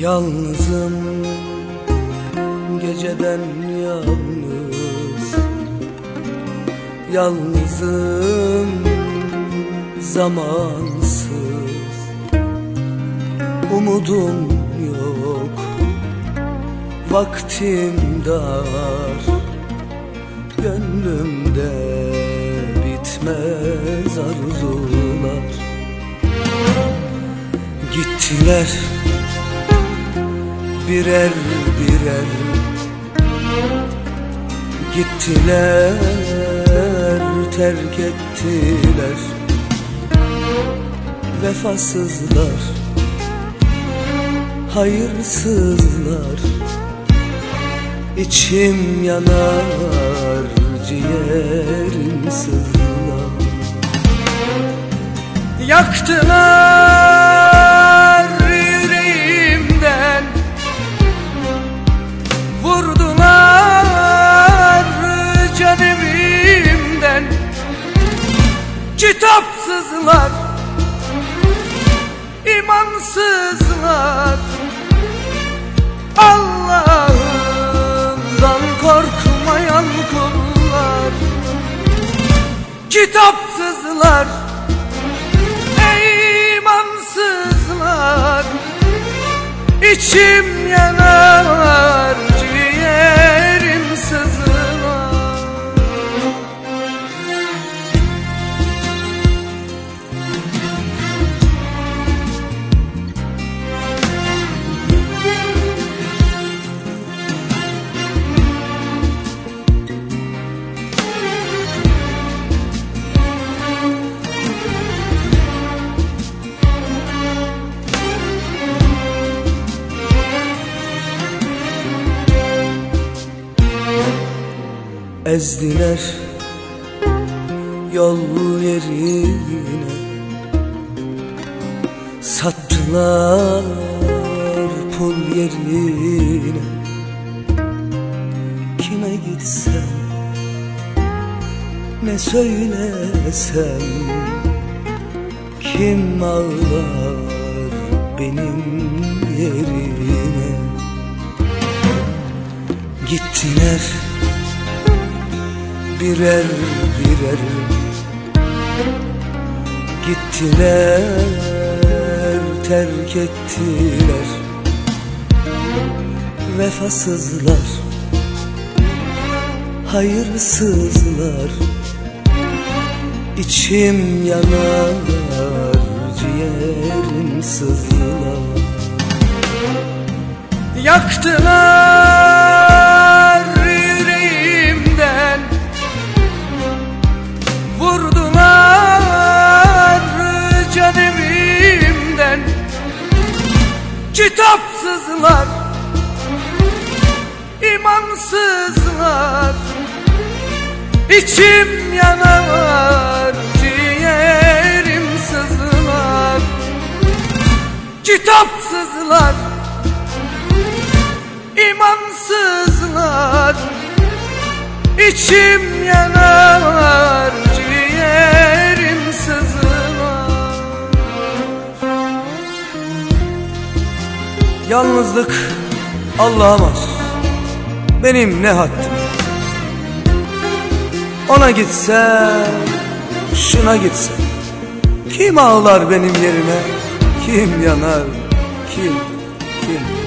Yalnızım. Geceden yalnız. Yalnızım. Zamansız. Umudum yok. Vaktim dar. Gönlümde bitmez arzular. Gittiler birer birer Gittiler terk ettiler. Vefasızlar Hayırsızlar İçim yanar ciğerim sızlar. Yaktılar Kitapsızlar imansızlar. Allah'ından korkmayan kullar Kitapsızlar imansızlar. İçim yanar Ezdiler yol yerine. Sattılar pul yerine. Kime gitsem ne söylesem Kim ağlar benim yerime? Gittiler birer birer Gittiler terk ettiler. Vefasızlar Hayırsızlar İçim yanar ciğerim sızlar. Yaktılar Kitapsızlar imansızlar İçim yanar ciğerim sızlar. Kitapsızlar imansızlar İçim yanar Yalnızlık Allah'a mahsus. Benim ne haddim? Ona gitsem Şuna gitsem Kim ağlar benim yerime? Kim yanar? Kim Kim